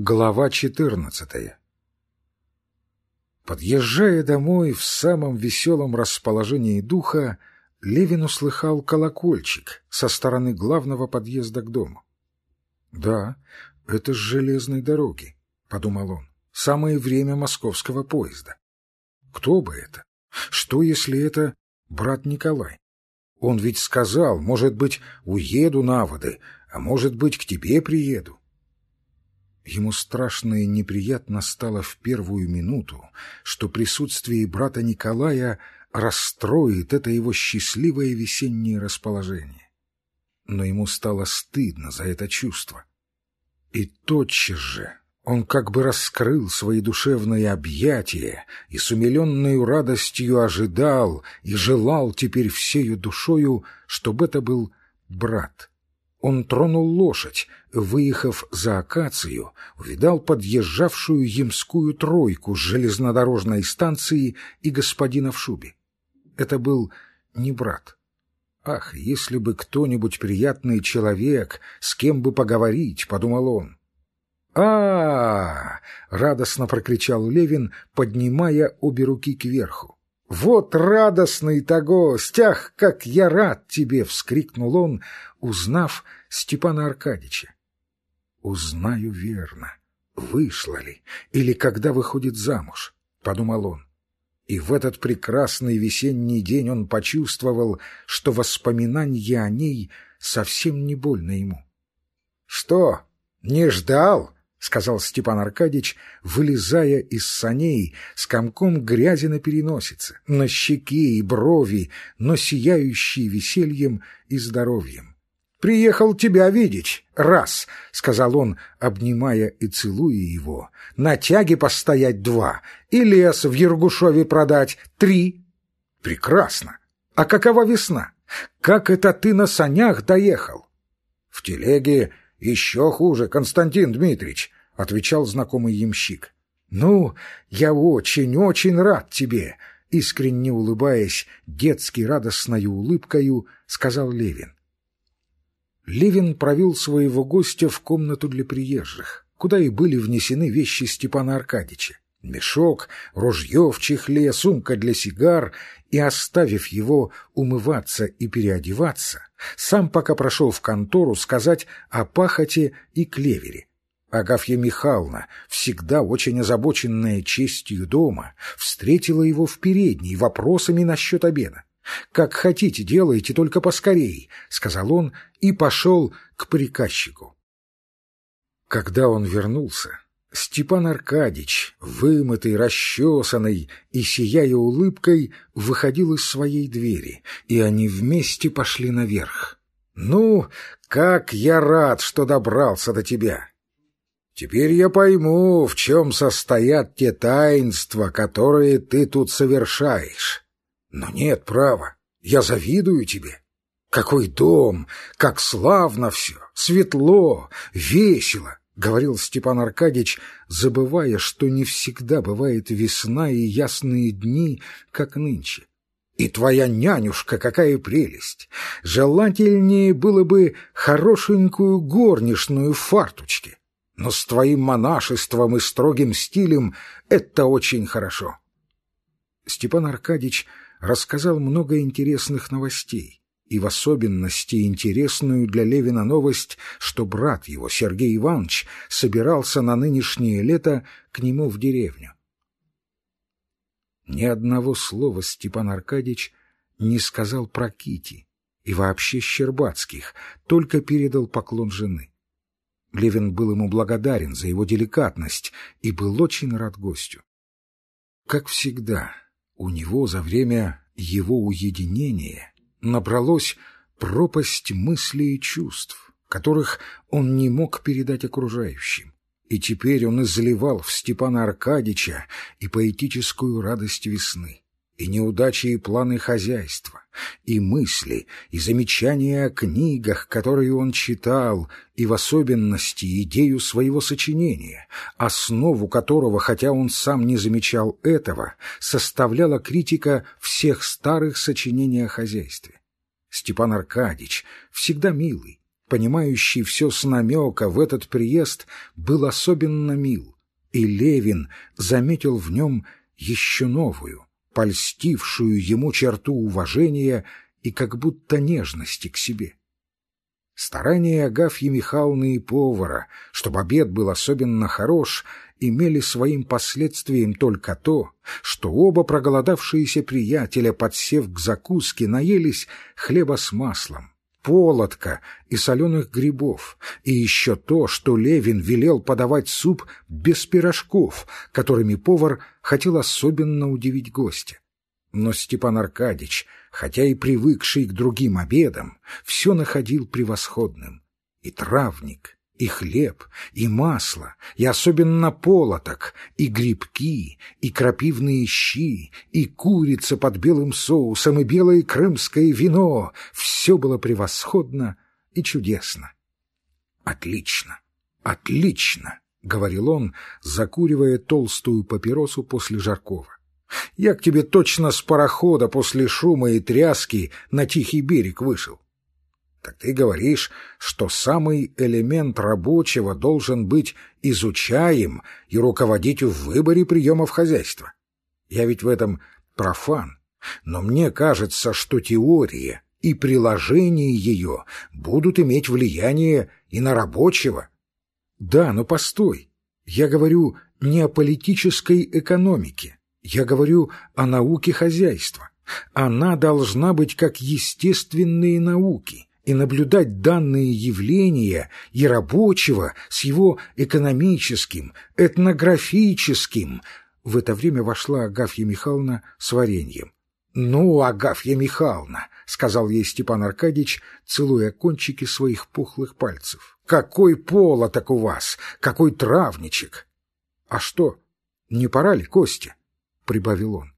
Глава 14 Подъезжая домой в самом веселом расположении духа, Левин услыхал колокольчик со стороны главного подъезда к дому. «Да, это с железной дороги», — подумал он, — «самое время московского поезда. Кто бы это? Что, если это брат Николай? Он ведь сказал, может быть, уеду на воды, а может быть, к тебе приеду. Ему страшно и неприятно стало в первую минуту, что присутствие брата Николая расстроит это его счастливое весеннее расположение. Но ему стало стыдно за это чувство. И тотчас же он как бы раскрыл свои душевные объятия и с умиленной радостью ожидал и желал теперь всею душою, чтобы это был брат. Он тронул лошадь, выехав за акацию, увидал подъезжавшую ямскую тройку с железнодорожной станции и господина в шубе. Это был не брат. «Ах, если бы кто-нибудь приятный человек, с кем бы поговорить», — подумал он. а, -а, -а радостно прокричал Левин, поднимая обе руки кверху. «Вот радостный-то гость! Ах, как я рад тебе!» — вскрикнул он, узнав Степана Аркадьича. «Узнаю верно, вышла ли или когда выходит замуж», — подумал он. И в этот прекрасный весенний день он почувствовал, что воспоминания о ней совсем не больно ему. «Что, не ждал?» — сказал Степан Аркадьич, вылезая из саней с комком грязи на переносице, на щеке и брови, но сияющие весельем и здоровьем. «Приехал тебя видеть, раз», — сказал он, обнимая и целуя его, — «на тяге постоять два, и лес в Ергушове продать три». «Прекрасно! А какова весна? Как это ты на санях доехал?» «В телеге еще хуже, Константин Дмитриевич», — отвечал знакомый ямщик. «Ну, я очень-очень рад тебе», — искренне улыбаясь детски радостной улыбкою, сказал Левин. Левин провел своего гостя в комнату для приезжих, куда и были внесены вещи Степана Аркадьича. Мешок, ружье в чехле, сумка для сигар, и, оставив его умываться и переодеваться, сам пока прошел в контору сказать о пахоте и клевере. Агафья Михайловна, всегда очень озабоченная честью дома, встретила его в передней вопросами насчет обеда. «Как хотите, делайте, только поскорей», — сказал он и пошел к приказчику. Когда он вернулся, Степан Аркадьич, вымытый, расчесанный и сияя улыбкой, выходил из своей двери, и они вместе пошли наверх. «Ну, как я рад, что добрался до тебя!» Теперь я пойму, в чем состоят те таинства, которые ты тут совершаешь. Но нет права, я завидую тебе. Какой дом, как славно все, светло, весело, — говорил Степан Аркадьич, забывая, что не всегда бывает весна и ясные дни, как нынче. И твоя нянюшка какая прелесть! Желательнее было бы хорошенькую горничную в фартучке. Но с твоим монашеством и строгим стилем это очень хорошо. Степан Аркадьич рассказал много интересных новостей и в особенности интересную для Левина новость, что брат его, Сергей Иванович, собирался на нынешнее лето к нему в деревню. Ни одного слова Степан Аркадьич не сказал про Кити и вообще Щербацких, только передал поклон жены. Левин был ему благодарен за его деликатность и был очень рад гостю. Как всегда, у него за время его уединения набралось пропасть мыслей и чувств, которых он не мог передать окружающим. И теперь он изливал в Степана Аркадича и поэтическую радость весны, и неудачи и планы хозяйства, и мысли, и замечания о книгах, которые он читал, и в особенности идею своего сочинения, основу которого, хотя он сам не замечал этого, составляла критика всех старых сочинений о хозяйстве. Степан Аркадьич, всегда милый, понимающий все с намека, в этот приезд был особенно мил, и Левин заметил в нем еще новую, польстившую ему черту уважения и как будто нежности к себе. Старания Агафьи Михайловны и повара, чтобы обед был особенно хорош, имели своим последствием только то, что оба проголодавшиеся приятеля, подсев к закуске, наелись хлеба с маслом, полотка и соленых грибов, и еще то, что Левин велел подавать суп без пирожков, которыми повар хотел особенно удивить гостя. Но Степан Аркадьич, хотя и привыкший к другим обедам, все находил превосходным. И травник, и хлеб, и масло, и особенно полоток, и грибки, и крапивные щи, и курица под белым соусом, и белое крымское вино — все было превосходно и чудесно. «Отлично, отлично!» — говорил он, закуривая толстую папиросу после жаркого. Я к тебе точно с парохода после шума и тряски на тихий берег вышел. Так ты говоришь, что самый элемент рабочего должен быть изучаем и руководить в выборе приемов хозяйства. Я ведь в этом профан, но мне кажется, что теория и приложение ее будут иметь влияние и на рабочего. Да, но постой, я говорю не о политической экономике, я говорю о науке хозяйства. Она должна быть как естественные науки и наблюдать данные явления и рабочего с его экономическим, этнографическим. В это время вошла Агафья Михайловна с вареньем. «Ну, Агафья Михайловна», — сказал ей Степан Аркадьевич, целуя кончики своих пухлых пальцев, — «какой полоток у вас, какой травничек!» «А что, не пора ли, Костя?» прибавил он.